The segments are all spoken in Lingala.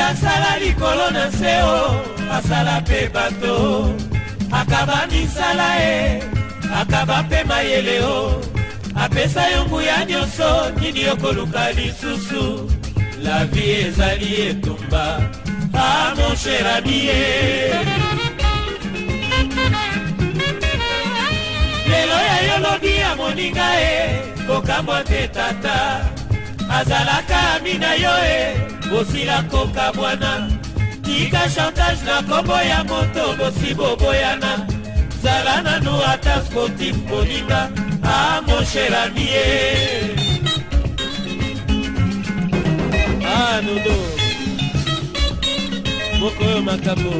asala likolo na se o asala mpe bato akaba misala e akaba mpe mayele o apesa yo nguya nyonso nini okoluka lisusu la vi ezali etumba Ah mon cher ami lelo ya yolobi ya moninga e kokamwa te tata azalaka ami na yo e bosila koka mwana tika chantage na kombo ya moto bosi boboyana zala nanu ata sportif moninga ah mon cher ami e ah, nodo. moko oyo makambo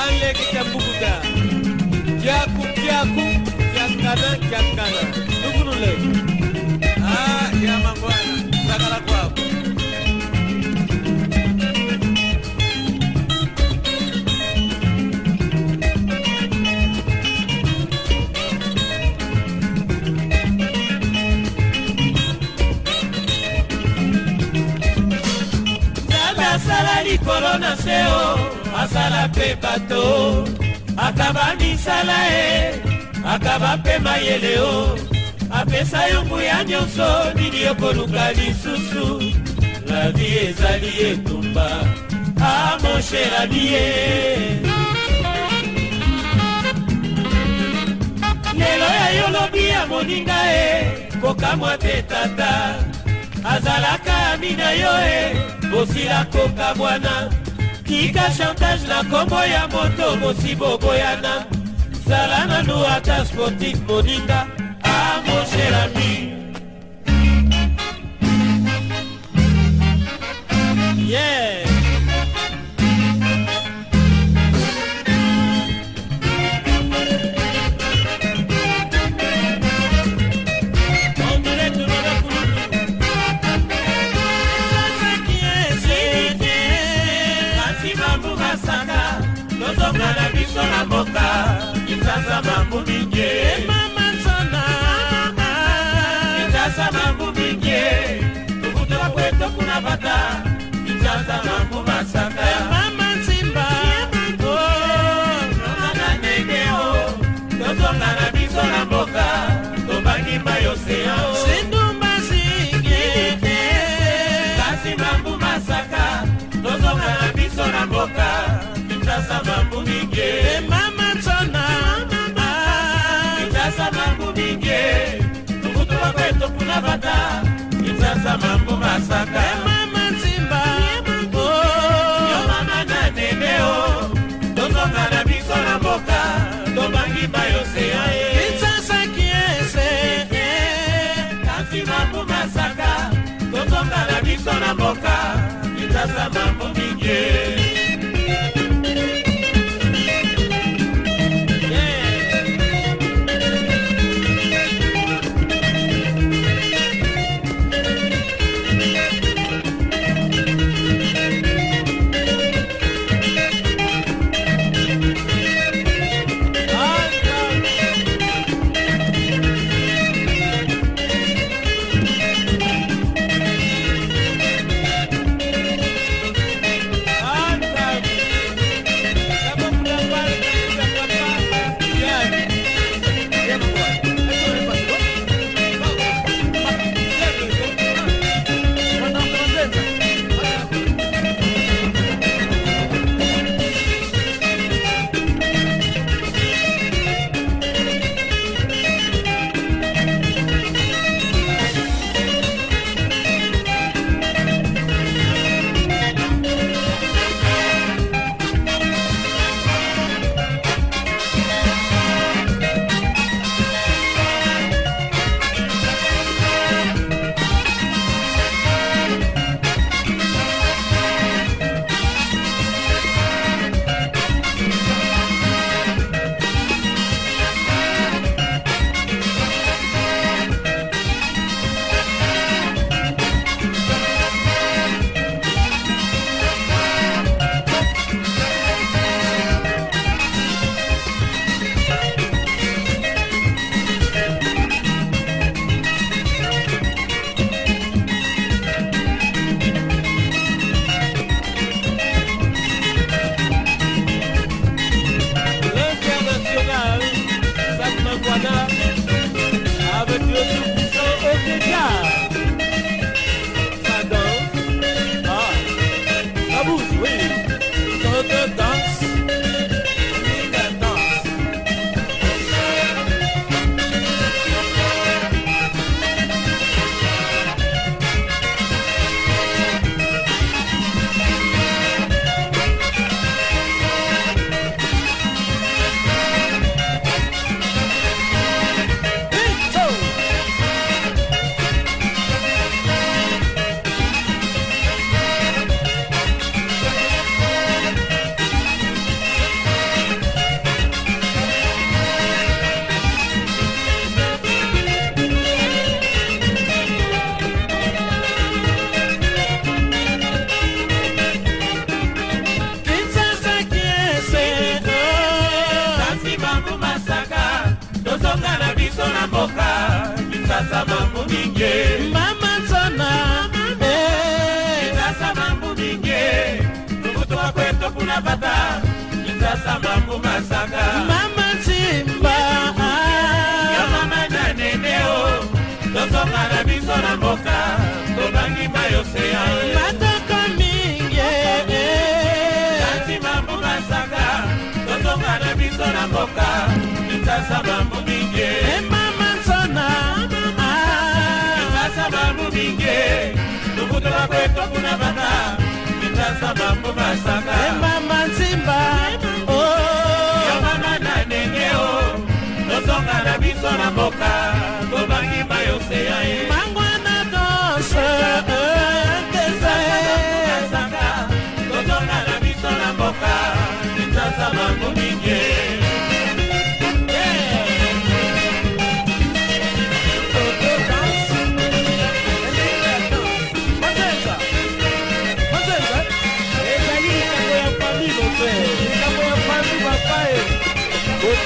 alekite bukuta kiaku kiaku kiakana kiakana likolo na se o asala mpe bato akaba misala ye akaba mpe mayele o apesa yo nguya nyonso nini okoluka lisusu lavi ezali etumba amonsherami ye lelo ya yo lobi ya moninga e kokamwa te tata azalaka ami na yo e bosila koka bwana tika chantage na nkombo ya moto bosi boboyana zala nanu ata sportif moninga amongerami yeah. Casa masaka emama nsimba oh. yomama na nene o tozonga na biso na mboka tobangi bayosea lisasaki ese kasi mambu masaka tozonga na biso na mboka litasa mambu Itasa mambo mingi Mama sana eh. Itasa mambo mingi Tukutu wa kwetu kunapata Itasa mambo masaka Mama simba ah. Ya mama na neneo Doso mara biso na mboka Tobangi mayosea Matoko mingi Tansi eh. mambo masaka Doso mara biso na mboka Itasa mambo mingi kwetokuna bana mitasaba mubasaka emama nsimba oh. yomama nanengeo oh. tosonga na biso na mo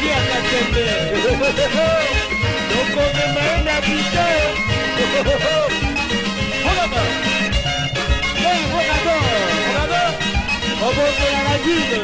pierre katembe okomema ye na bito obokela la dune